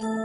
you.